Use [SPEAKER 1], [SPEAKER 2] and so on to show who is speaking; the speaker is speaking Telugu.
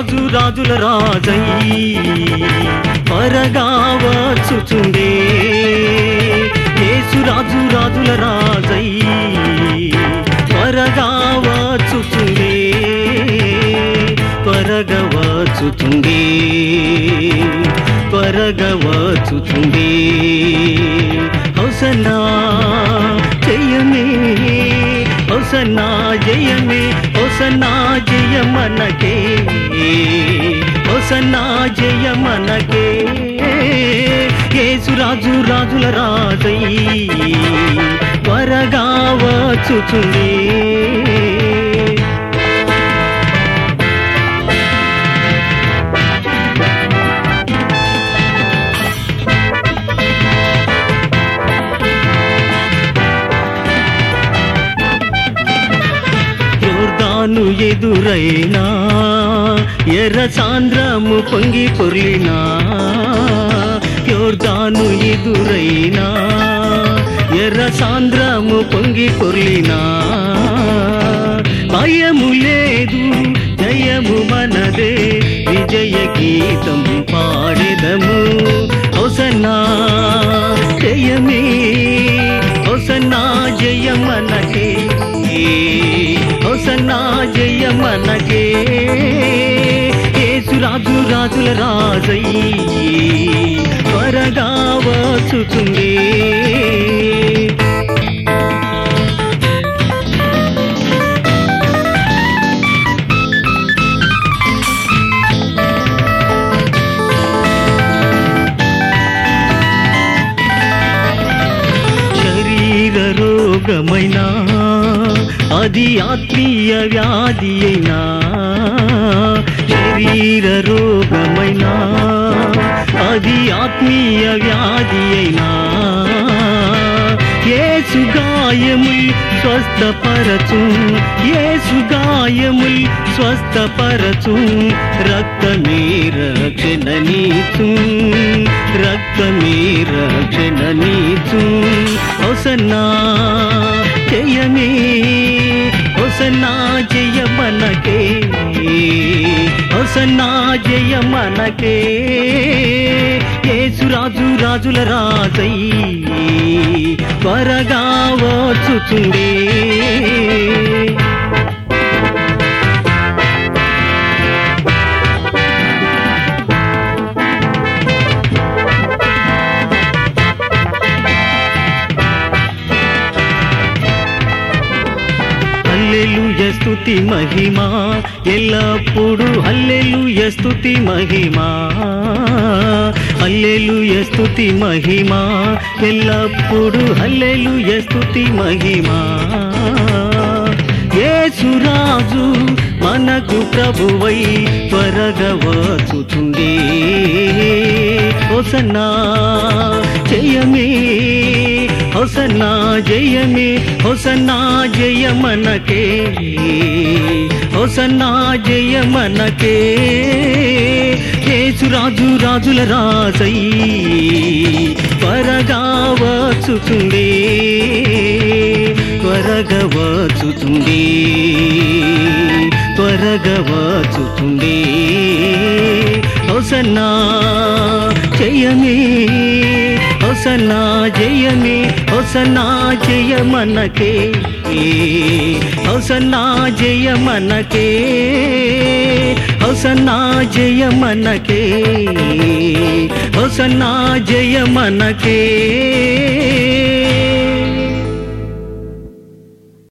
[SPEAKER 1] రాజు రాజుల రాజై త్వరగా వచ్చుచుండే యేసురాజు రాజుల రాజై త్వరగా వచ్చుచుండే త్వరగా వచ్చుచుండే త్వరగా వచ్చుచుండే హౌసన్నా హౌసన్నా జయమే హౌసన్నా జయమనకే హౌసన్నా జయమనకే యేసురాజు రాజుల రాజయ్యి త్వరగా వచ్చుచుండే. ఎదురైనా ఎర్ర సాంద్రము పొంగి పొర్లినా యోర్దాను ఎదురైనా ఎర్ర సాంద్రము పొంగి పొర్లినా. భయము లేదు జయము మనదే విజయ గీతం పాడెదము. హౌసన్నా జయమే హౌసన్నా జయమనకే. ఏ హౌసన్నా జయమనకే ఏసురాజు రాజుల రాజయ్యి. త్వరగా వచ్చుతుంది రోగమైనా అది ఆత్మీయ వ్యాధి అయినా శరీర రోగమైనా అది ఆత్మీయ వ్యాధి అయినా ఏసు గాయముల్ స్వస్థపరచు ఏసు గాయముల్ స్వస్థపరచు రక్తమే రక్షణ నీచు రక్తమే రక్షణ నీచు. హొసన్నా జయమనకే యేసురాజు రాజుల రాజై త్వరగా వచ్చుచుండే. హల్లెలూయ స్తుతి మహిమా. ఎల్లప్పుడు హల్లెలూయ స్తుతి మహిమా. హల్లెలూయ స్తుతి మహిమా. ఎల్లప్పుడు హల్లెలూయ స్తుతి మహిమా. యేసురాజు మనకు ప్రభువై త్వరగా వచ్చుచుండే. హోసన్నా జయమే హొసన్నా జయమే హొసన్నా జయమనకే హొసన్నా జయమనకే యేసురాజు రాజుల రాజై త్వరగా వచ్చుచుండే త్వరగా వచ్చుచుండే త్వరగా వచ్చుచుండే హొసన్నా జయమే. హొసనా జయమే హొసనా జయ మనకే. హొసనా జయ మనకే. హొసనా జయ మనకే. హొసనా జయ మనకే.